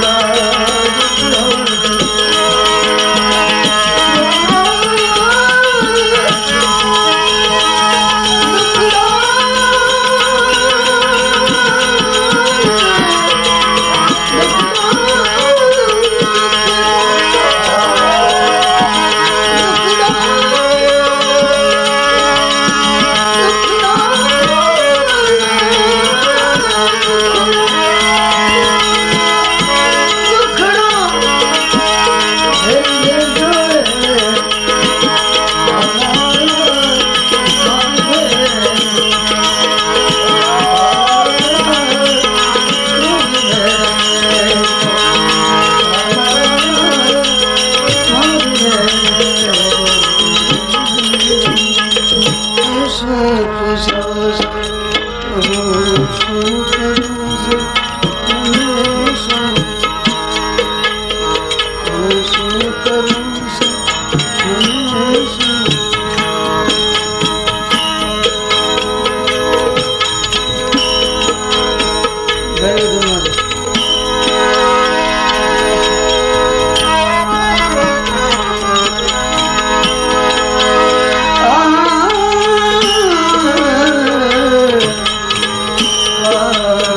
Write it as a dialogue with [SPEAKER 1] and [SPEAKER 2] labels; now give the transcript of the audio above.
[SPEAKER 1] love. Very good. Allah.